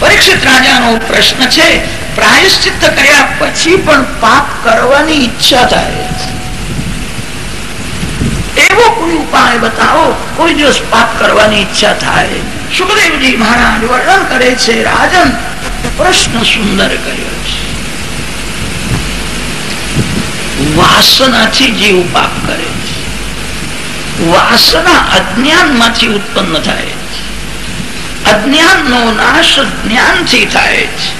પરીક્ષિત રાજાનો પ્રશ્ન છે પ્રાયશ્ચિત કર્યા પછી પણ પાપ કરવાની ઈચ્છા થાય. એવો કોઈ ઉપાય બતાવો, કોઈ દિવસ પાપ કરવાની ઈચ્છા થાય. સુખદેવજી મહારાજ વર્ણન કરે છે, રાજન, પ્રશ્ન સુંદર કર્યો છે. વાસનાથી જીવ પાપ કરે છે. વાસના અજ્ઞાનમાંથી ઉત્પન્ન થાય. છે અજ્ઞાન નો નાશ જ્ઞાનથી થાય છે.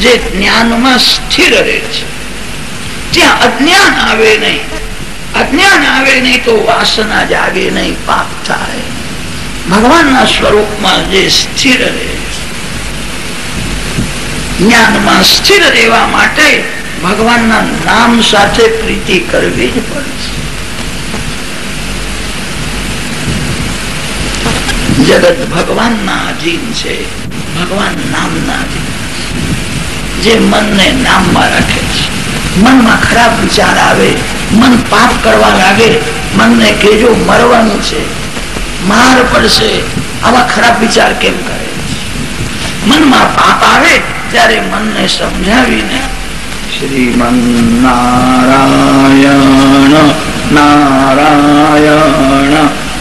જે જ્ઞાનમાં સ્થિર રહે છે. ત્યાં અજ્ઞાન આવે નહીં, અજ્ઞાન આવે નહીં તો વાસના જાગે નહીં, પાપ થાય. ભગવાનના સ્વરૂપમાં જે સ્થિર રહે જ્ઞાનમાં સ્થિર રહેવા માટે ભગવાનના નામ સાથે પ્રીતિ કરવી જ પડશે જગત ભગવાનના અધીન છે. ભગવાન નામના અધીન જે મનને નામમાં રાખે છે. મનમાં ખરાબ વિચાર આવે, મન પાપ કરવા લાગે, મનને કેજો મરવાનું છે. માર પડશે, આવા ખરાબ વિચાર કેમ કરે મનમાં પાપ આવે, ત્યારે મનને સમજાવીને શ્રીમન નારાયણ નારાયણ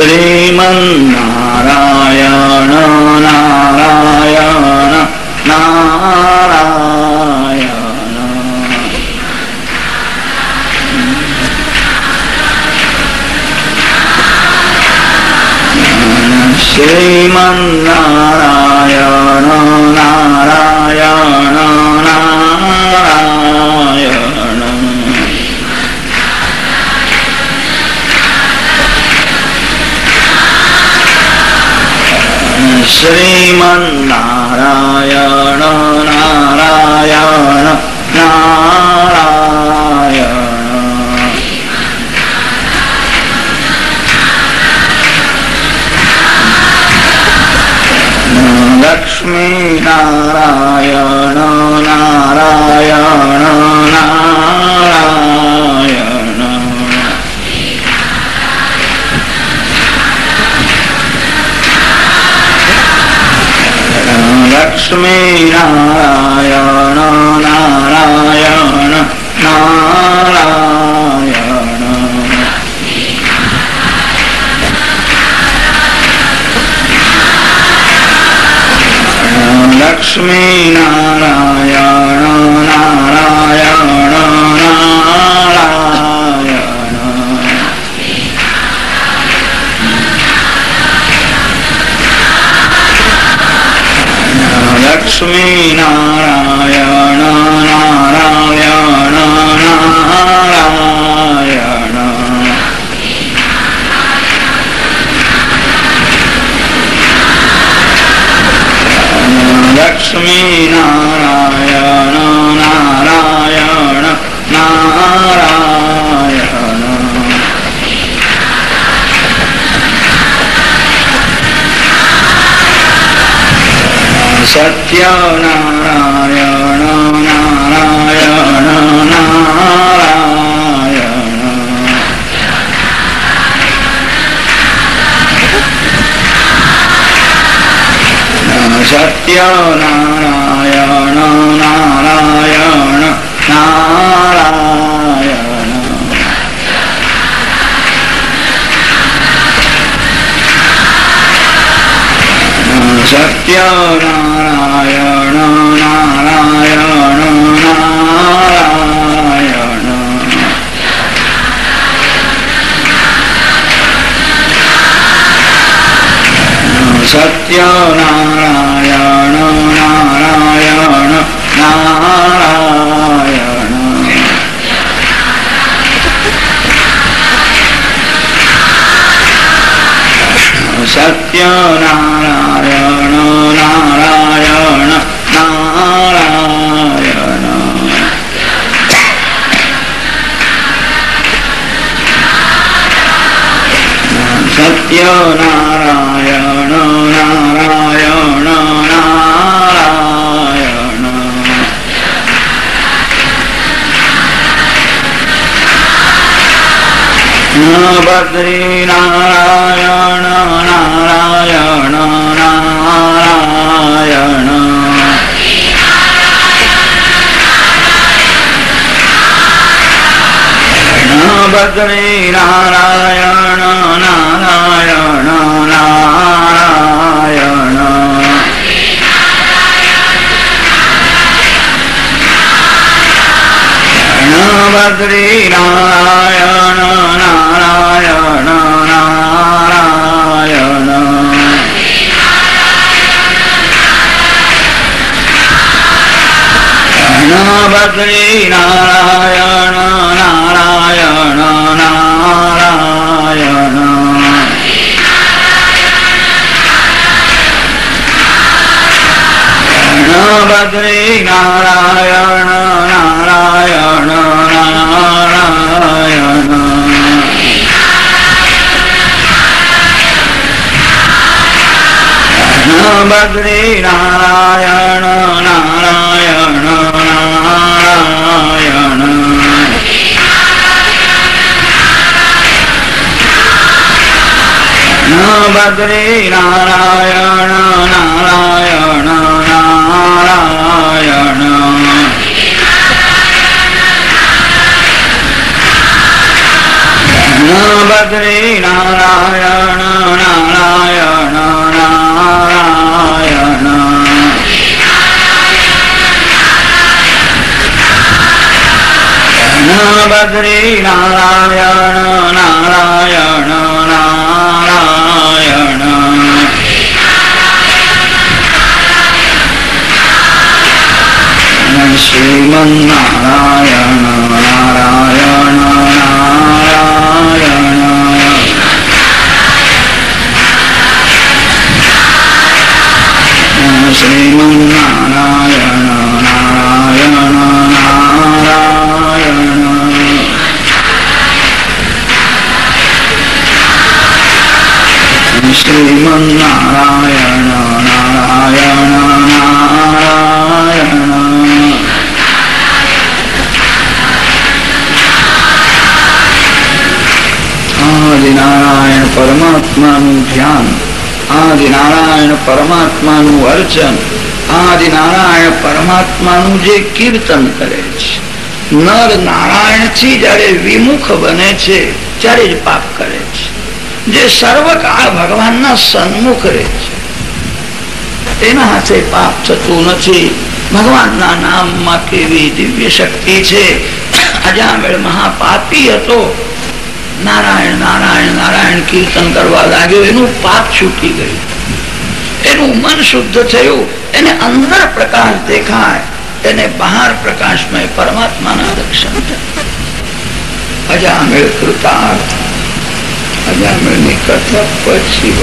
श्रीमन् लक्ष्मीकारा Satyanarayan Narayan Narayan Satyanarayan Narayan Narayan Satyanarayan Krishna Badri Narayan Narayan Narayan Badri Narayan Badri Narayan Narayan Narayan. Badri Narayan Narayan Narayan. Badri Badri Narayana Narayana Narayana Narayana Narayana Narayana Narayana Narayan Narayan પરમાત્માનું ધ્યાન, આદિનારાયણ પરમાત્માનું અર્ચન આદિનારાયણ પરમાત્માનું જે કીર્તન કરે છે, નર નારાયણથી જયારે વિમુખ બને છે, ત્યારે જ પાપ કરે જે સર્વકાળ ભગવાનના સન્મુખ રહે છે. એના હાથે પાપ થતું નથી. ભગવાનના નામમાં કેવી દિવ્ય શક્તિ છે. અજામેળ મહાપાપી હતો. નારાયણ નારાયણ નારાયણ કીર્તન કરવા લાગ્યો. એનું પાપ છૂટી ગયું. એનું મન શુદ્ધ થયું. એને અંદર પ્રકાશ દેખાય. એને બહાર પ્રકાશમય પરમાત્માના દર્શન થાય. અજામેળ કૃતાર્થ. અજામેની કથા પછી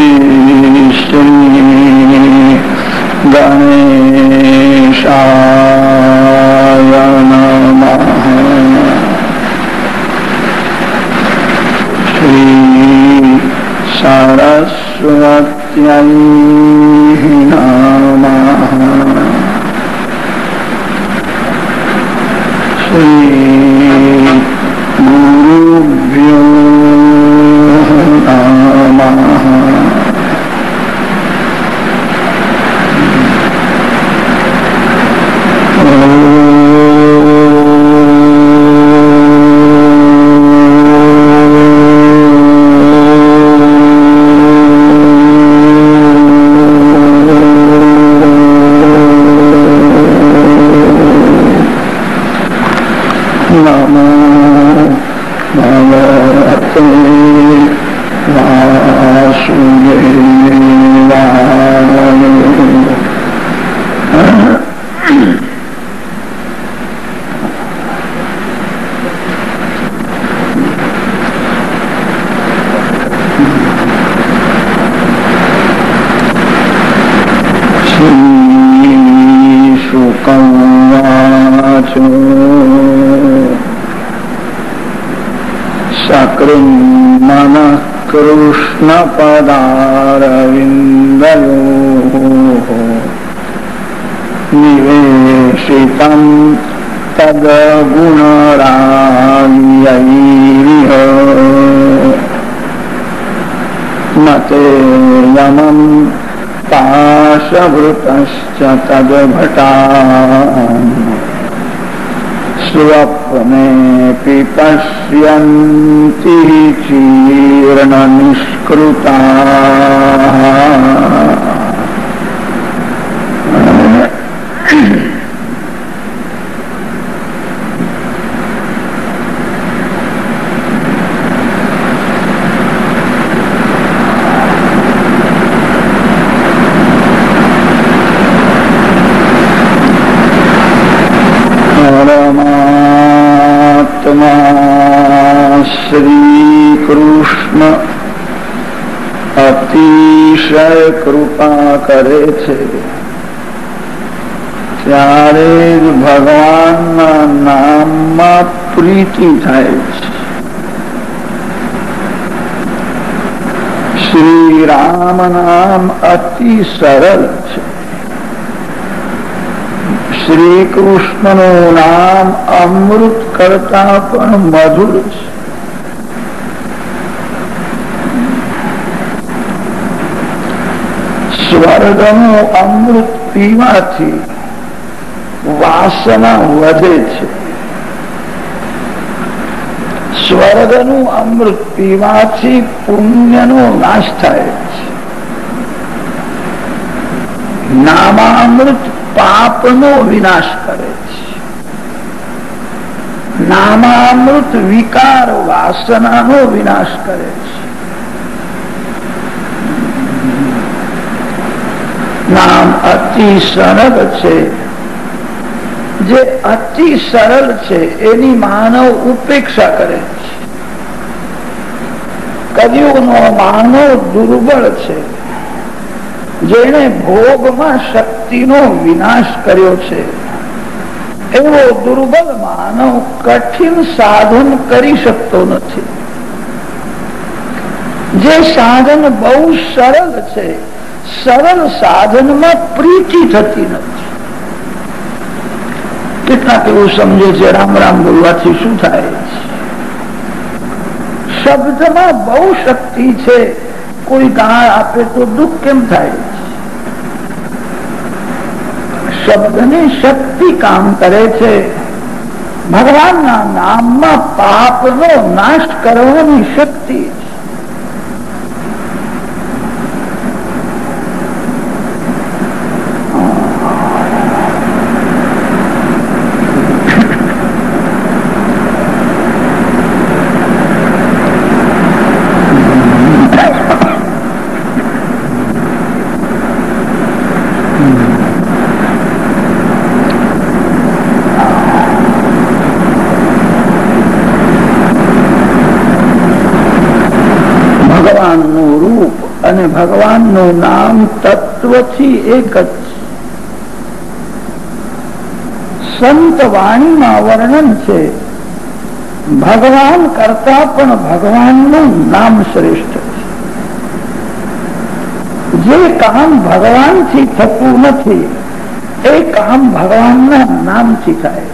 the नमो भगवते वासुदेव। पदारविन्दयोः निवेशितं तद्गुणरायैरिह न चेयमं पाशभृतश्च तद्भटा स्वप्नेऽपि पश्यन्ति चीर्णनिष्कृताः અતિશય કૃપા કરે છે. ત્યારે જ ભગવાનના નામમાં પ્રીતિ થાય છે. શ્રી રામ નામ અતિ સરળ છે. શ્રી કૃષ્ણનું નામ અમૃત કરતા પણ મધુર છે. સ્વર્ગનું અમૃત પીવાથી વાસના વધે છે. સ્વર્ગનું અમૃત પીવાથી પુણ્યનો નાશ થાય છે. નામામૃત પાપનો વિનાશ કરે છે. નામામૃત વિકાર વાસનાનો વિનાશ કરે છે. નામ અતિ સરળ છે. જે અતિ સરળ છે, એની માનવ ઉપેક્ષા કરે છે. કદયુગનો માનવ દુર્બળ છે. જેને ભોગમાં શક્તિનો વિનાશ કર્યો છે. એવો દુર્બળ માનવ કઠિન સાધન કરી શકતો નથી. જે સાધન બહુ સરળ છે સરળ સાધનમાં પ્રીતિ થતી નથી. કેટલાક એવું સમજે છે, રામ રામ બોલવાથી શું થાય? શબ્દમાં બહુ શક્તિ છે, કોઈ ગાળ આપે તો દુઃખ કેમ થાય? શબ્દની શક્તિ કામ કરે છે. ભગવાનના નામમાં પાપનો નાશ કરવાની શક્તિ ભગવાનનું રૂપ અને ભગવાનનું નામ તત્વથી એક જ સંત વાણીમાં વર્ણન છે ભગવાન કરતા પણ ભગવાનનું નામ શ્રેષ્ઠ છે જે કામ ભગવાનથી થતું નથી એ કામ ભગવાનના નામથી થાય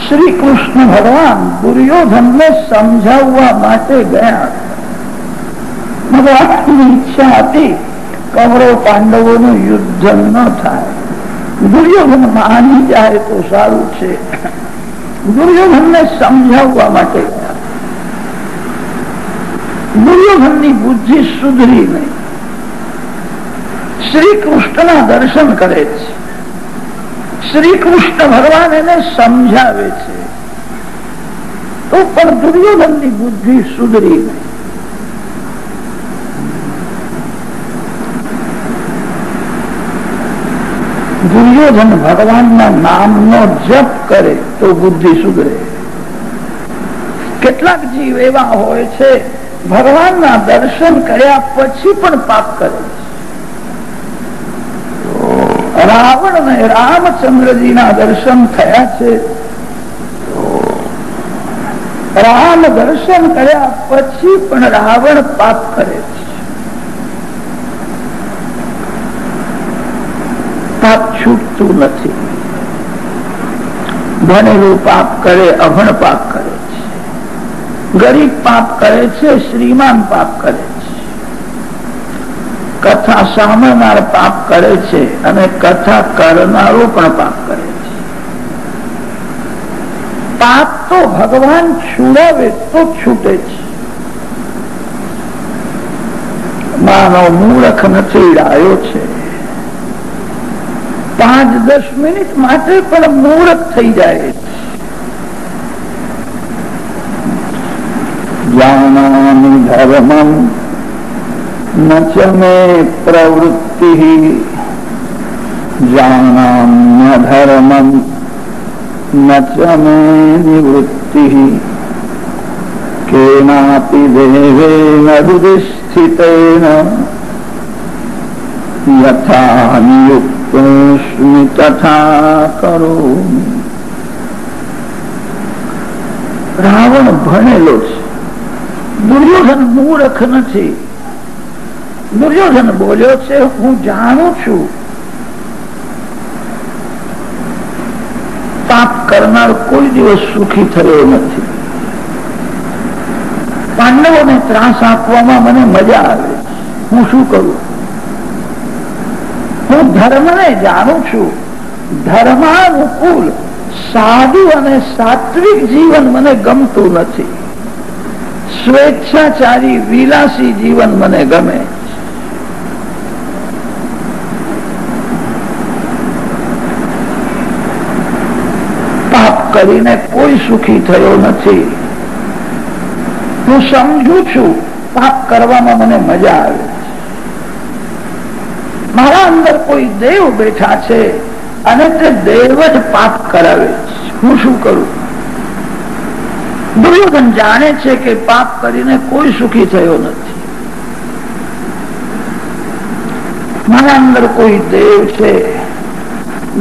શ્રી કૃષ્ણ ભગવાન દુર્યોધનને સમજાવવા માટે ગયા ભગવાનની ઈચ્છા હતી કૌરવ પાંડવોનું યુદ્ધ ન થાય. દુર્યોધન માની જાય તો સારું છે. દુર્યોધનને સમજાવવા માટે. દુર્યોધનની બુદ્ધિ સુધરી નહીં. શ્રી કૃષ્ણના દર્શન કરે છે. શ્રી કૃષ્ણ ભગવાન એને સમજાવે છે. તો પણ દુર્યોધનની બુદ્ધિ સુધરી નહીં. દુર્યોધન ભગવાનના નામનો જપ કરે તો બુદ્ધિ સુધરે. કેટલાક જીવ એવા હોય છે, ભગવાનના દર્શન કર્યા પછી પણ પાપ કરે રાવણ ને રામચંદ્રજી ના દર્શન થયા છે. રામ દર્શન કર્યા પછી પણ રાવણ પાપ કરે છે પાપ છૂટતું નથી. ભણેલું પાપ કરે, અભણ પાપ કરે છે. ગરીબ પાપ કરે છે, શ્રીમાન પાપ કરે છે. કથા સાંભળનાર પાપ કરે છે અને કથા કરનારો પણ પાપ કરે છે. પાપ તો ભગવાન છુડાવે તો છૂટે છે. માનવ મૂળખ નથી, ડાયો છે. પાંચ દસ મિનિટ માટે પણ મૂર્ખ થઈ જાય. જાનામિ ધર્મમ ન ચ મે ન ચ નિવૃત્તિ. કેનાપી દેવેન હૃદિસ્થિતેન યથા તથા કરો રાવણ ભણેલો છે. દુર્યોધન મૂર્ખ નથી. દુર્યોધન બોલ્યો છે, હું જાણું છું. પાપ કરનાર કોઈ દિવસ સુખી થયો નથી. પાંડવોને ત્રાસ આપવામાં મને મજા આવે હું શું કરું? ધર્મને જાણું છું. ધર્માનુકૂળ, સાધુ અને સાત્વિક જીવન મને ગમતું નથી. સ્વેચ્છાચારી, વિલાસી જીવન મને ગમે. પાપ કરીને કોઈ સુખી થયો નથી. હું સમજુ છું, પાપ કરવામાં મને મજા આવે. મારા અંદર કોઈ દેવ બેઠા છે અને તે દેવ જ પાપ કરાવે હું શું કરું? દુર્યોધન જાણે છે કે પાપ કરીને કોઈ સુખી થયો નથી. મારા અંદર કોઈ દેવ છે.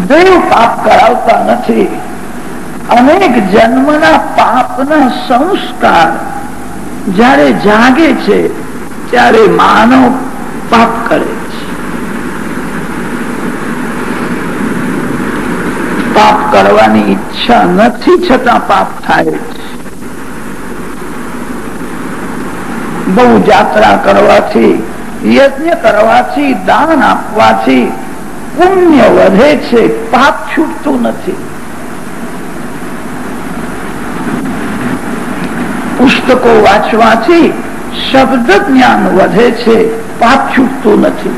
દેવ પાપ કરાવતા નથી. અનેક જન્મના પાપના સંસ્કાર જ્યારે જાગે છે, ત્યારે માનવ પાપ કરે. પાપ કરવાની ઈચ્છા નથી, છતાં પાપ થાય બહુ જાત્રા કરવાથી, યજ્ઞ કરવાથી, દાન આપવાથી પુણ્ય વધે છે, પાપ છૂટતું નથી. પુસ્તકો વાંચવાથી શબ્દ જ્ઞાન વધે છે, પાપ છૂટતું નથી.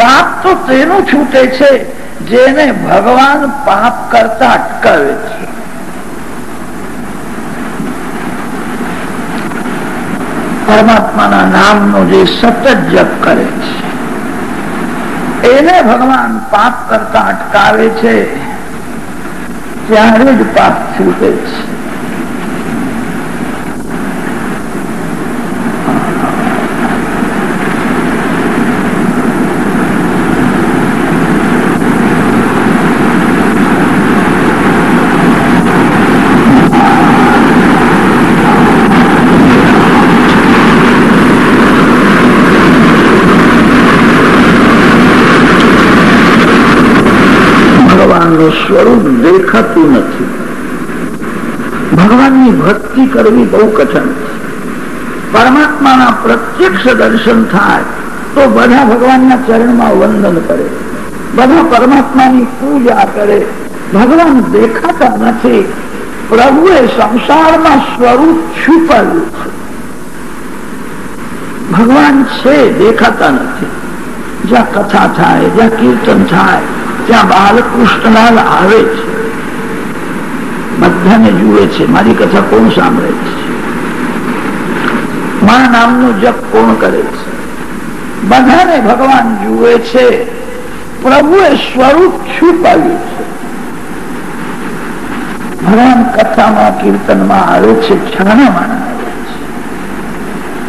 પાપ તો તેનું છૂટે છે જેને ભગવાન પાપ કરતા અટકાવે છે. પરમાત્માના નામનો જે સતત જપ કરે છે, એને ભગવાન પાપ કરતા અટકાવે છે, ત્યારે જ પાપ છૂટે છે. ભગવાનનું સ્વરૂપ દેખાતું નથી. ભગવાનની ભક્તિ કરવી બહુ કઠણ પરમાત્માના પ્રત્યક્ષ દર્શન થાય તો બધા ભગવાનના ચરણમાં વંદન કરે. બધા પરમાત્માની પૂજા કરે. ભગવાન દેખાતા નથી. પ્રભુએ સંસારમાં સ્વરૂપ છુપાવ્યું છે. ભગવાન છે, દેખાતા નથી. જ્યાં કથા થાય, જ્યાં કીર્તન થાય ત્યાં બાલકૃષ્ણલાલ આવે છે. બધાને જુએ છે. મારી કથા કોણ સાંભળે છે? મા નામનું જપ કોણ કરે છે? બધાને ભગવાન જુએ છે. પ્રભુએ સ્વરૂપ છુપાવ્યું છે. ભગવાન કથામાં, કીર્તનમાં આવે છે છાનામાં આવે છે.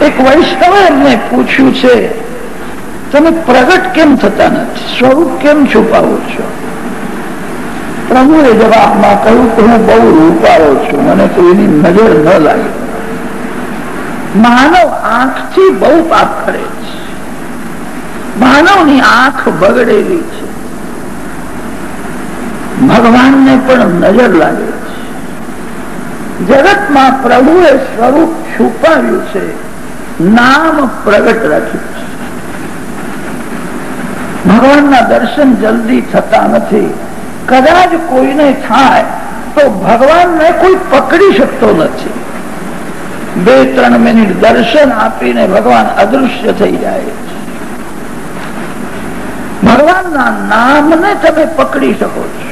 એક વૈષ્ણવે એમને પૂછ્યું છે તમે પ્રગટ કેમ થતા નથી? સ્વરૂપ કેમ છુપાવો છો? પ્રભુએ જવાબમાં કહ્યું કે હું બહુ રૂપાળો છું, મને કોઈની નજર ન લાગે. માનવ આંખથી બહુ પાપ કરે છે. માનવની આંખ બગડેલી છે. ભગવાનને પણ નજર લાગે છે. જગતમાં પ્રભુએ સ્વરૂપ છુપાવ્યું છે, નામ પ્રગટ રાખ્યું છે. ભગવાનના દર્શન જલ્દી થતા નથી. કદાચ કોઈને થાય તો ભગવાનને કોઈ પકડી શકતો નથી. બે, ત્રણ મિનિટ દર્શન આપીને ભગવાન અદૃશ્ય થઈ જાય ભગવાનના નામને તમે પકડી શકો છો.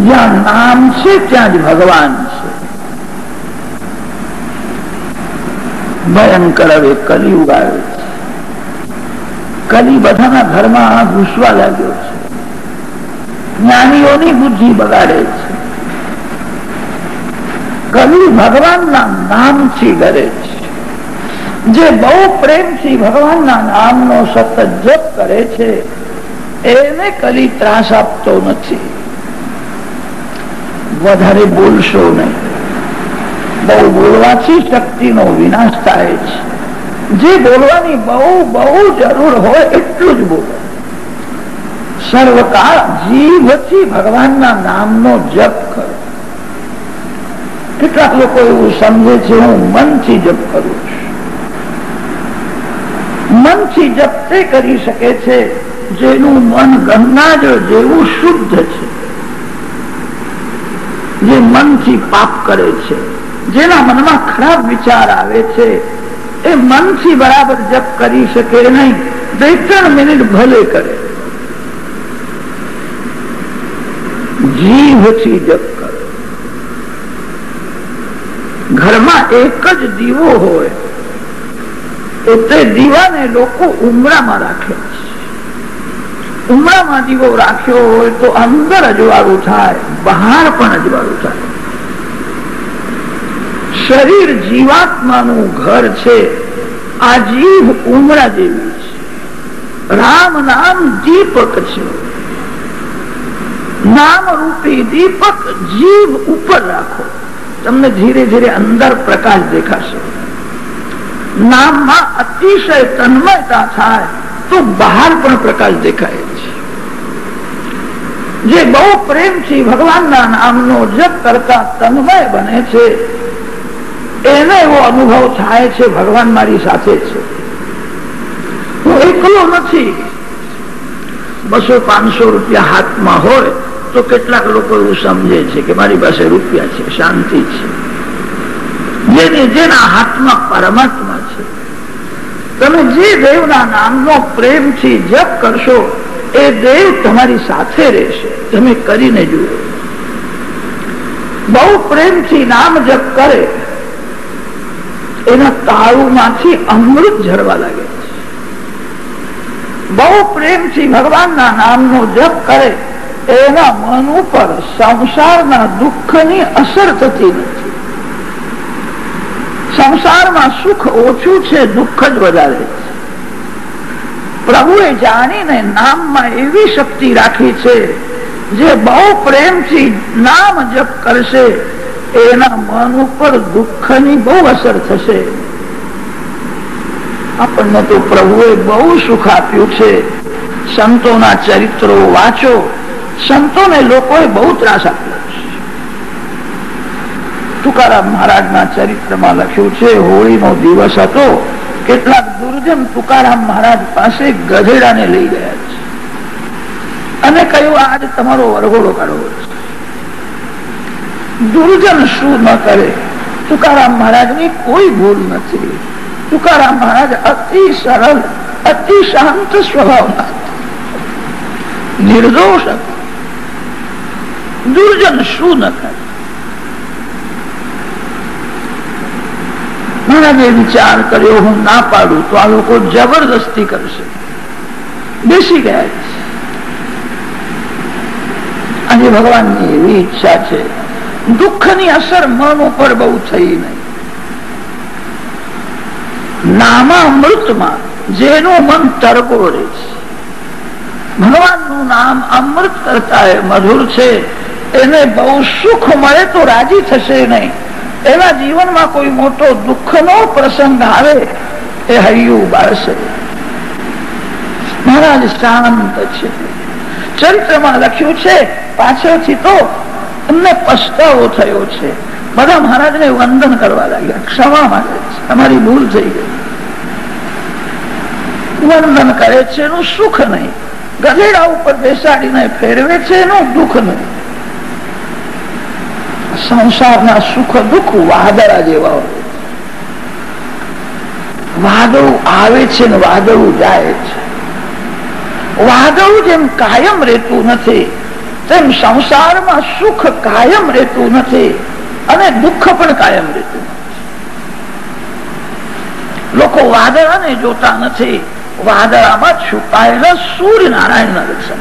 જ્યાં નામ છે, ત્યાં જ ભગવાન છે. ભયંકર હવે કલિયુગ આવે કલી બધાના ઘરમાં ઘૂસવા લાગ્યો છે. જ્ઞાનીઓની બુદ્ધિ બગાડે છે. કવિ ભગવાનના નામથી ડરે છે. જે બહુ પ્રેમથી ભગવાનના નામનો સતત જપ કરે છે, એને કલી ત્રાસ આપતો નથી. વધારે બોલશો નહીં. બહુ બોલવાથી શક્તિનો વિનાશ થાય છે. જે બોલવાની બહુ બહુ જરૂર હોય એટલું જ બોલો. સર્વકાળ જીભથી ભગવાનના નામનો જપ કરો. કેટલાક લોકો એવું સમજે છે, હું મનથી જપ કરું મનથી જપ તે કરી શકે છે, જેનું મન ગંગા જેવું શુદ્ધ છે. જે મનથી પાપ કરે છે, જેના મનમાં ખરાબ વિચાર આવે છે એ મનથી બરાબર જપ કરી શકે નહીં. બે ત્રણ મિનિટ ભલે કરે. જીભથી જપ કરે. ઘરમાં એક જ દીવો હોય તો તે દીવાને લોકો ઉમરામાં રાખે છે. ઉમરામાં દીવો રાખ્યો હોય તો અંદર અજવાળું થાય, બહાર પણ અજવાળું થાય. શરીર જીવાત્માનું ઘર છે. આ જીભ ઉમરા જેવી છે. રામ નામ દીપક છે. નામ રૂપી દીપક જીભ ઉપર રાખો. તમને ધીરે ધીરે અંદર પ્રકાશ દેખાશે. નામમાં અતિશય તન્મયતા થાય તો બહાર પણ પ્રકાશ દેખાય છે. જે બહુ પ્રેમથી ભગવાનના નામનો જપ કરતા તન્મય બને છે એને એવો અનુભવ થાય છે, ભગવાન મારી સાથે છે. હું એકલો નથી. બસો પાંચસો રૂપિયા હાથમાં હોય તો કેટલાક લોકો એવું સમજે છે કે મારી પાસે રૂપિયા છે, શાંતિ છે. જેની જેના હાથમાં પરમાત્મા છે. તમે જે દેવના નામનો પ્રેમથી જપ કરશો, એ દેવ તમારી સાથે રહેશે. તમે કરીને જુઓ. બહુ પ્રેમથી નામ જપ કરે એના તાળુમાંથી અમૃત ઝરવા લાગે બહુ પ્રેમથી ભગવાનના નામનો જપ કરે, એના મન ઉપર સંસારના દુઃખની અસર થતી નથી. સંસારમાં સુખ ઓછું છે, દુઃખ જ વધારે છે. પ્રભુએ જાણીને નામમાં એવી શક્તિ રાખી છે, જે બહુ પ્રેમથી નામ જપ કરશે એના મન ઉપર દુઃખની બહુ અસર થશે. આપણને તો પ્રભુએ બહુ સુખ આપ્યું છે. સંતોના ચરિત્રો વાંચો. સંતોને લોકોએ બહુ ત્રાસ આપ્યો તુકારામ મહારાજના ચરિત્રમાં લખ્યું છે, હોળીનો દિવસ હતો. કેટલાક દુર્જન તુકારામ મહારાજ પાસે ગધેડાને લઈ ગયા છે. અને કહ્યું, આજ તમારો વરઘોડો કાઢવો છે. દુર્જન શું ન કરે? તુકારામ મહારાજની કોઈ ભૂલ નથી. તુકારામ મહારાજ અતિ સરળ, અતિ શાંત સ્વભાવના નિર્દોષ દુર્જન શું ન કરે? મહારાજે વિચાર કર્યો, હું ના પાડું તો આ લોકો જબરદસ્તી કરશે. બેસી ગયા આજે ભગવાનની એવી ઈચ્છા છે દુઃખની અસર મન ઉપર બહુ થઈ નહીં. નામામૃતમાં જેનું મન તરબોળે છે. ભગવાનનું નામ અમૃત કરતા મધુર છે. એને બહુ સુખ મળે તો રાજી થશે નહીં. એના જીવનમાં કોઈ મોટો દુઃખનો પ્રસંગ આવે એ હૈયું બાળશે. મહારાજ શાંત છે. ચરિત્રમાં લખ્યું છે, પાછળથી તો એમને પસ્તાવો થયો છે. બધા મહારાજને વંદન કરવા લાગ્યા. ક્ષમા માંગે છે. અમારી ભૂલ થઈ ગઈ. વંદન કરે છે એનું સુખ નહીં. ગધેડા ઉપર બેસાડીને ફેરવે છે એનું દુઃખ નહીં. સંસારના સુખ દુઃખ વાદળા જેવા હોય વાદળું આવે છે ને વાદળું જાય છે. વાદળું જેમ કાયમ રહેતું નથી. તેમ સંસારમાં સુખ કાયમ રહેતું નથી અને દુઃખ પણ કાયમ રહેતું લોકો વાદળાને જોતા નથી. વાદળામાં છુપાયેલા સૂર્યનારાયણના દર્શન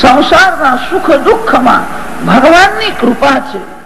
સંસારના સુખ દુઃખમાં ભગવાનની કૃપા છે.